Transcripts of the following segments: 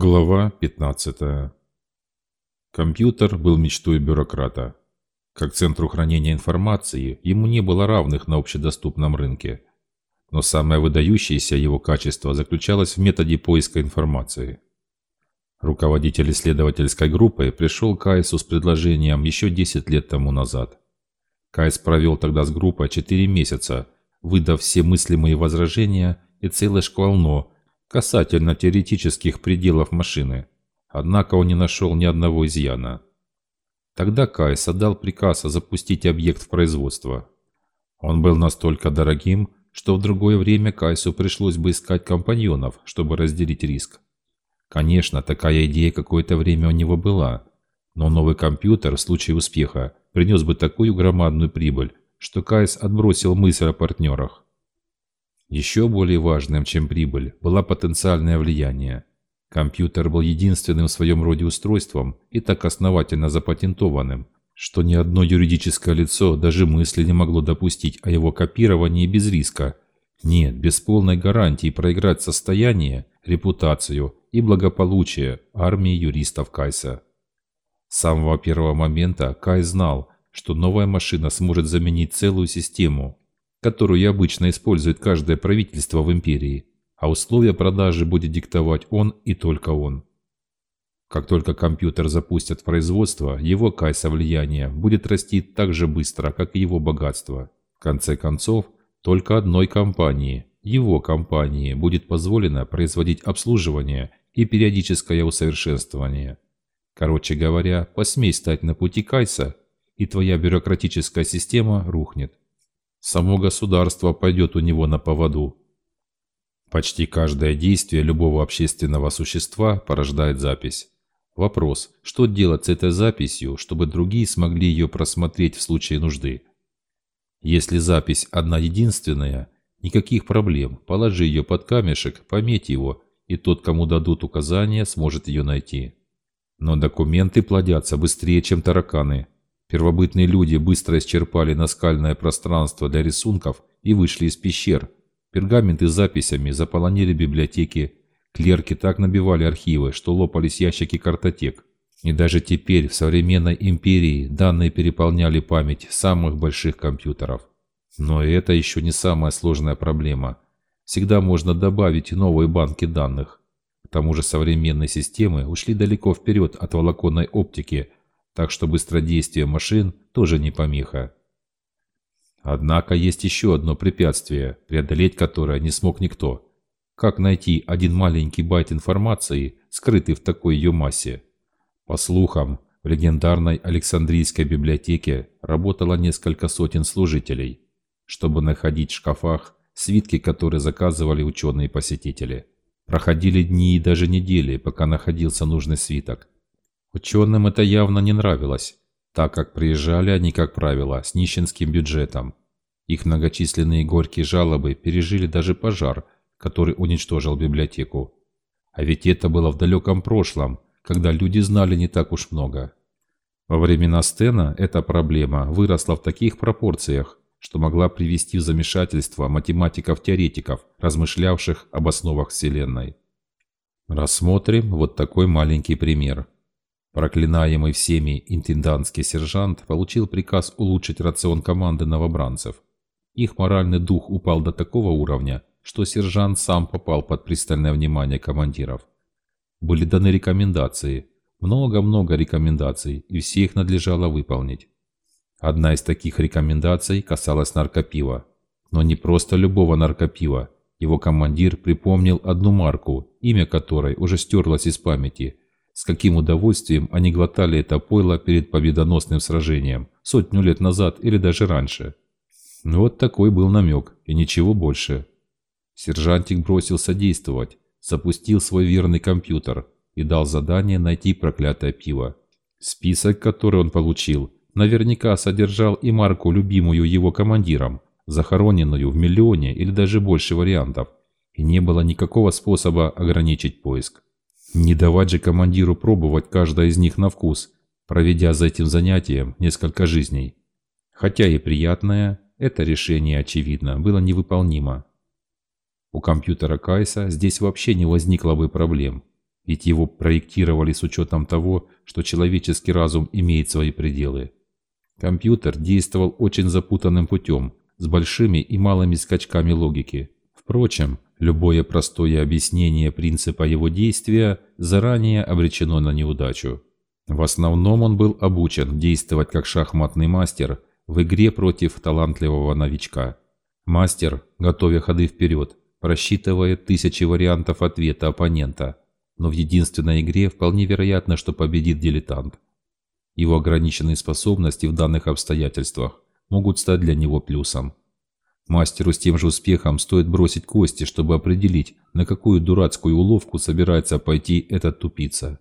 Глава 15. Компьютер был мечтой бюрократа. Как центру хранения информации, ему не было равных на общедоступном рынке. Но самое выдающееся его качество заключалось в методе поиска информации. Руководитель исследовательской группы пришел к Кайсу с предложением еще 10 лет тому назад. Кайс провел тогда с группой 4 месяца, выдав все мыслимые возражения и целый шквал «но», касательно теоретических пределов машины, однако он не нашел ни одного изъяна. Тогда Кайс отдал приказ запустить объект в производство. Он был настолько дорогим, что в другое время Кайсу пришлось бы искать компаньонов, чтобы разделить риск. Конечно, такая идея какое-то время у него была, но новый компьютер в случае успеха принес бы такую громадную прибыль, что Кайс отбросил мысль о партнерах. Еще более важным, чем прибыль, было потенциальное влияние. Компьютер был единственным в своем роде устройством и так основательно запатентованным, что ни одно юридическое лицо даже мысли не могло допустить о его копировании без риска. Нет, без полной гарантии проиграть состояние, репутацию и благополучие армии юристов Кайса. С самого первого момента Кай знал, что новая машина сможет заменить целую систему, которую обычно использует каждое правительство в империи, а условия продажи будет диктовать он и только он. Как только компьютер запустят в производство, его кайса влияния будет расти так же быстро, как и его богатство. В конце концов, только одной компании, его компании, будет позволено производить обслуживание и периодическое усовершенствование. Короче говоря, посмей стать на пути Кайса, и твоя бюрократическая система рухнет. Само государство пойдет у него на поводу. Почти каждое действие любого общественного существа порождает запись. Вопрос, что делать с этой записью, чтобы другие смогли ее просмотреть в случае нужды? Если запись одна единственная, никаких проблем, положи ее под камешек, пометь его, и тот, кому дадут указания, сможет ее найти. Но документы плодятся быстрее, чем тараканы. Первобытные люди быстро исчерпали наскальное пространство для рисунков и вышли из пещер. Пергаменты с записями заполонили библиотеки. Клерки так набивали архивы, что лопались ящики картотек. И даже теперь в современной империи данные переполняли память самых больших компьютеров. Но это еще не самая сложная проблема. Всегда можно добавить новые банки данных. К тому же современные системы ушли далеко вперед от волоконной оптики – так что быстродействие машин тоже не помеха. Однако есть еще одно препятствие, преодолеть которое не смог никто. Как найти один маленький байт информации, скрытый в такой ее массе? По слухам, в легендарной Александрийской библиотеке работало несколько сотен служителей, чтобы находить в шкафах свитки, которые заказывали ученые-посетители. Проходили дни и даже недели, пока находился нужный свиток. Ученым это явно не нравилось, так как приезжали они, как правило, с нищенским бюджетом. Их многочисленные горькие жалобы пережили даже пожар, который уничтожил библиотеку. А ведь это было в далеком прошлом, когда люди знали не так уж много. Во времена Стена эта проблема выросла в таких пропорциях, что могла привести в замешательство математиков-теоретиков, размышлявших об основах Вселенной. Рассмотрим вот такой маленький пример. Проклинаемый всеми интендантский сержант получил приказ улучшить рацион команды новобранцев. Их моральный дух упал до такого уровня, что сержант сам попал под пристальное внимание командиров. Были даны рекомендации, много-много рекомендаций, и все их надлежало выполнить. Одна из таких рекомендаций касалась наркопива. Но не просто любого наркопива. Его командир припомнил одну марку, имя которой уже стерлось из памяти – с каким удовольствием они глотали это пойло перед победоносным сражением, сотню лет назад или даже раньше. Вот такой был намек, и ничего больше. Сержантик бросился действовать, запустил свой верный компьютер и дал задание найти проклятое пиво. Список, который он получил, наверняка содержал и марку, любимую его командиром, захороненную в миллионе или даже больше вариантов, и не было никакого способа ограничить поиск. Не давать же командиру пробовать каждое из них на вкус, проведя за этим занятием несколько жизней. Хотя и приятное, это решение, очевидно, было невыполнимо. У компьютера Кайса здесь вообще не возникло бы проблем. ведь его проектировали с учетом того, что человеческий разум имеет свои пределы. Компьютер действовал очень запутанным путем, с большими и малыми скачками логики. Впрочем, любое простое объяснение принципа его действия заранее обречено на неудачу. В основном он был обучен действовать как шахматный мастер в игре против талантливого новичка. Мастер, готовя ходы вперед, просчитывает тысячи вариантов ответа оппонента, но в единственной игре вполне вероятно, что победит дилетант. Его ограниченные способности в данных обстоятельствах могут стать для него плюсом. Мастеру с тем же успехом стоит бросить кости, чтобы определить, на какую дурацкую уловку собирается пойти этот тупица.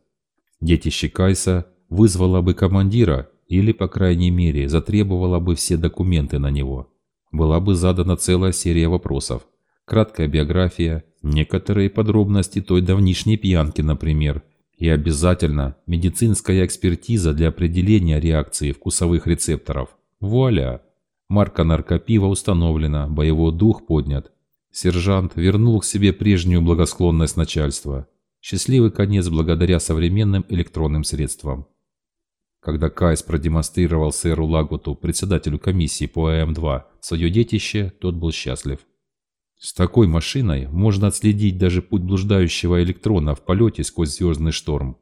Детище Кайса вызвало бы командира или, по крайней мере, затребовало бы все документы на него. Была бы задана целая серия вопросов. Краткая биография, некоторые подробности той давнишней пьянки, например, и обязательно медицинская экспертиза для определения реакции вкусовых рецепторов. Вуаля! Марка наркопива установлена, боевой дух поднят. Сержант вернул к себе прежнюю благосклонность начальства. Счастливый конец благодаря современным электронным средствам. Когда Кайс продемонстрировал сэру Лагуту, председателю комиссии по АМ-2, свое детище, тот был счастлив. С такой машиной можно отследить даже путь блуждающего электрона в полете сквозь звездный шторм.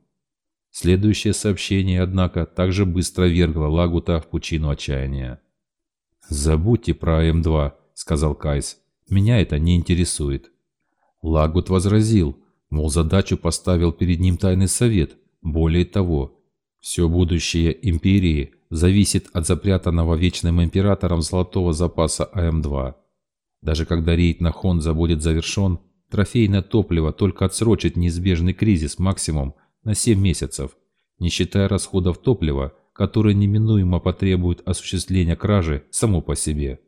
Следующее сообщение, однако, также быстро вергло Лагута в пучину отчаяния. «Забудьте про АМ-2», — сказал Кайс. «Меня это не интересует». Лагут возразил, мол, задачу поставил перед ним тайный совет. Более того, все будущее империи зависит от запрятанного Вечным Императором золотого запаса АМ-2. Даже когда рейд на Хонза будет завершен, трофейное топливо только отсрочит неизбежный кризис максимум на 7 месяцев, не считая расходов топлива, которые неминуемо потребуют осуществления кражи само по себе.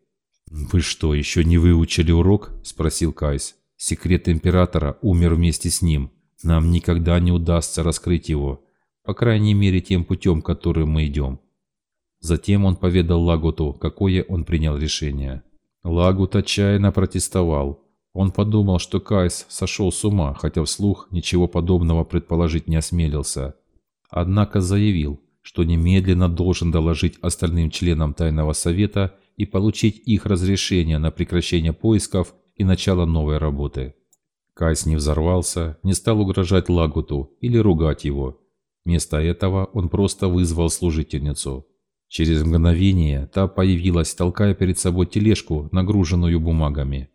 «Вы что, еще не выучили урок?» – спросил Кайс. «Секрет Императора умер вместе с ним. Нам никогда не удастся раскрыть его, по крайней мере тем путем, которым мы идем». Затем он поведал Лагуту, какое он принял решение. Лагут отчаянно протестовал. Он подумал, что Кайс сошел с ума, хотя вслух ничего подобного предположить не осмелился. Однако заявил, что немедленно должен доложить остальным членам Тайного Совета и получить их разрешение на прекращение поисков и начало новой работы. Кайс не взорвался, не стал угрожать Лагуту или ругать его. Вместо этого он просто вызвал служительницу. Через мгновение та появилась, толкая перед собой тележку, нагруженную бумагами.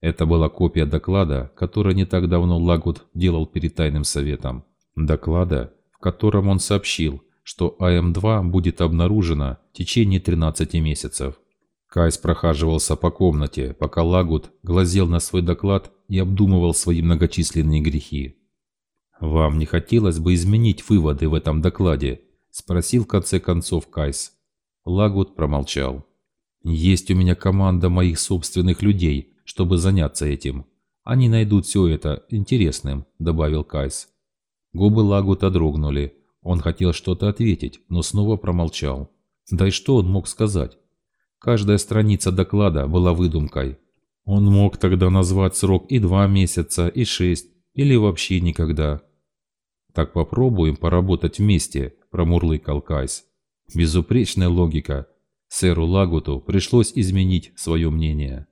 Это была копия доклада, который не так давно Лагут делал перед Тайным Советом. Доклада, в котором он сообщил, что АМ-2 будет обнаружена в течение 13 месяцев. Кайс прохаживался по комнате, пока Лагут глазел на свой доклад и обдумывал свои многочисленные грехи. «Вам не хотелось бы изменить выводы в этом докладе?» – спросил в конце концов Кайс. Лагут промолчал. «Есть у меня команда моих собственных людей, чтобы заняться этим. Они найдут все это интересным», – добавил Кайс. Губы Лагута дрогнули. Он хотел что-то ответить, но снова промолчал. Да и что он мог сказать? Каждая страница доклада была выдумкой. Он мог тогда назвать срок и два месяца, и шесть, или вообще никогда. «Так попробуем поработать вместе», – промурлыкал Кайс. Безупречная логика. Сэру Лагуту пришлось изменить свое мнение.